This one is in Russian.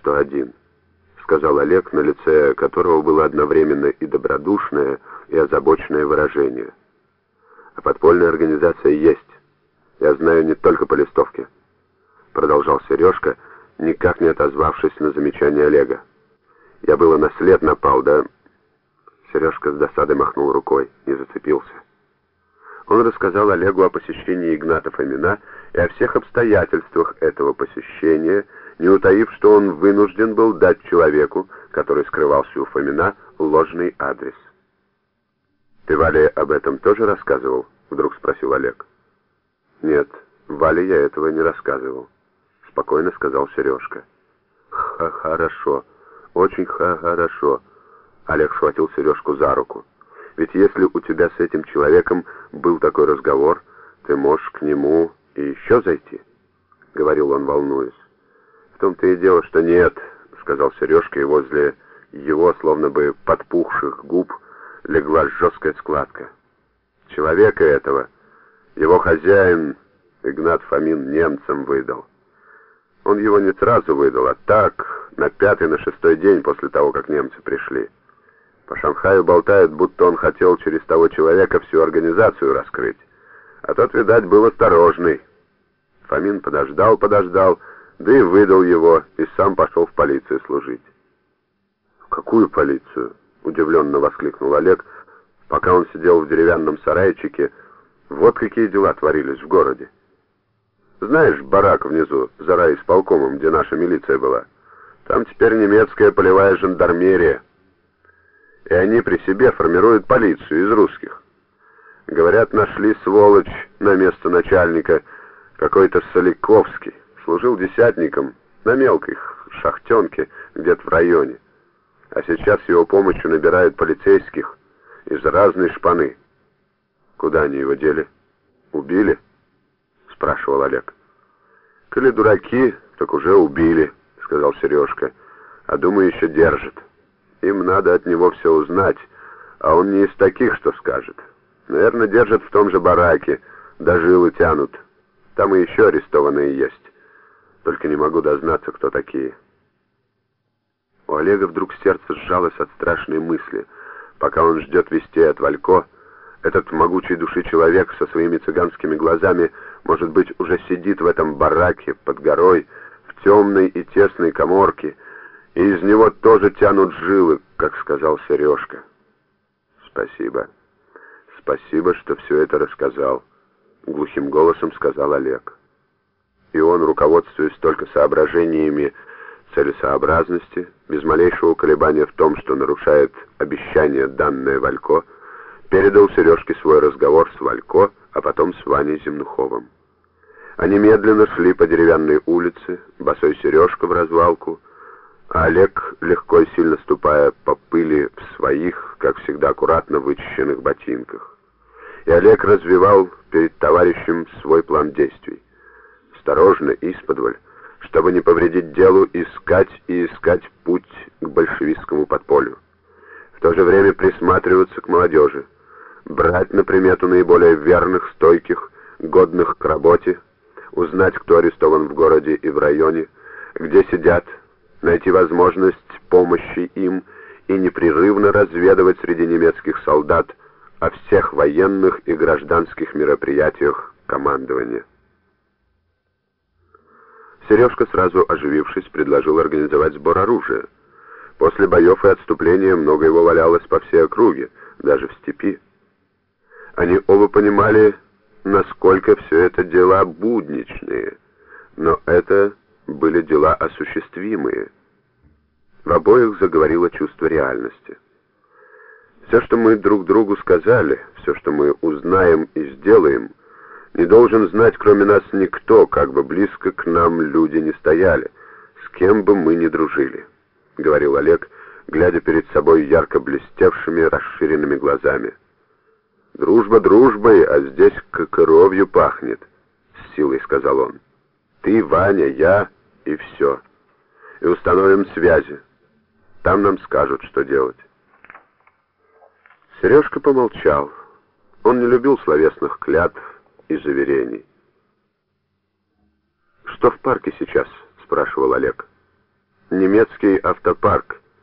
что один», — сказал Олег, на лице которого было одновременно и добродушное, и озабоченное выражение. «А подпольная организация есть. Я знаю не только по листовке», — продолжал Сережка, никак не отозвавшись на замечание Олега. «Я было на след напал, да...» Сережка с досадой махнул рукой, не зацепился. Он рассказал Олегу о посещении Игната Фомина и о всех обстоятельствах этого посещения, не утаив, что он вынужден был дать человеку, который скрывался у Фомина, ложный адрес. «Ты Вале об этом тоже рассказывал?» — вдруг спросил Олег. «Нет, Вале я этого не рассказывал», — спокойно сказал Сережка. «Ха-хорошо, очень ха-хорошо», — Олег схватил Сережку за руку. «Ведь если у тебя с этим человеком был такой разговор, ты можешь к нему и еще зайти», — говорил он, волнуясь. «В том-то и дело, что нет», — сказал Сережка, и возле его, словно бы подпухших губ, — легла жесткая складка. Человека этого его хозяин Игнат Фомин немцам выдал. Он его не сразу выдал, а так, на пятый, на шестой день после того, как немцы пришли. По Шанхаю болтают, будто он хотел через того человека всю организацию раскрыть. А тот, видать, был осторожный. Фомин подождал, подождал, да и выдал его, и сам пошел в полицию служить. «В какую полицию?» — удивленно воскликнул Олег, пока он сидел в деревянном сарайчике. Вот какие дела творились в городе. Знаешь, барак внизу, за райисполкомом, где наша милиция была? Там теперь немецкая полевая жандармерия. И они при себе формируют полицию из русских. Говорят, нашли сволочь на место начальника, какой-то Соликовский. Служил десятником на мелкой шахтенке где-то в районе а сейчас его помощью набирают полицейских из разной шпаны. Куда они его дели? Убили? Спрашивал Олег. Коли дураки, так уже убили, сказал Сережка. А думаю, еще держит. Им надо от него все узнать, а он не из таких, что скажет. Наверное, держат в том же бараке, до жилы тянут. Там и еще арестованные есть. Только не могу дознаться, кто такие. У Олега вдруг сердце сжалось от страшной мысли. Пока он ждет вестей от Валько, этот могучий души человек со своими цыганскими глазами, может быть, уже сидит в этом бараке под горой, в темной и тесной коморке, и из него тоже тянут жилы, как сказал Сережка. Спасибо. Спасибо, что все это рассказал, глухим голосом сказал Олег. И он, руководствуясь только соображениями, целесообразности, без малейшего колебания в том, что нарушает обещание, данное Валько, передал Сережке свой разговор с Валько, а потом с Ваней Земнуховым. Они медленно шли по деревянной улице, босой Сережка в развалку, а Олег, легко и сильно ступая по пыли в своих, как всегда, аккуратно вычищенных ботинках. И Олег развивал перед товарищем свой план действий. Осторожно, исподволь, чтобы не повредить делу, искать и искать путь к большевистскому подполью. В то же время присматриваться к молодежи, брать на примету наиболее верных, стойких, годных к работе, узнать, кто арестован в городе и в районе, где сидят, найти возможность помощи им и непрерывно разведывать среди немецких солдат о всех военных и гражданских мероприятиях командования. Сережка, сразу оживившись, предложил организовать сбор оружия. После боев и отступления много его валялось по всей округе, даже в степи. Они оба понимали, насколько все это дела будничные, но это были дела осуществимые. В обоих заговорило чувство реальности. Все, что мы друг другу сказали, все, что мы узнаем и сделаем — не должен знать, кроме нас, никто, как бы близко к нам люди не стояли, с кем бы мы ни дружили», — говорил Олег, глядя перед собой ярко блестевшими, расширенными глазами. «Дружба дружбой, а здесь кровью пахнет», — с силой сказал он. «Ты, Ваня, я и все. И установим связи. Там нам скажут, что делать». Сережка помолчал. Он не любил словесных клятв, и заверений. «Что в парке сейчас?» — спрашивал Олег. немецкий автопарк,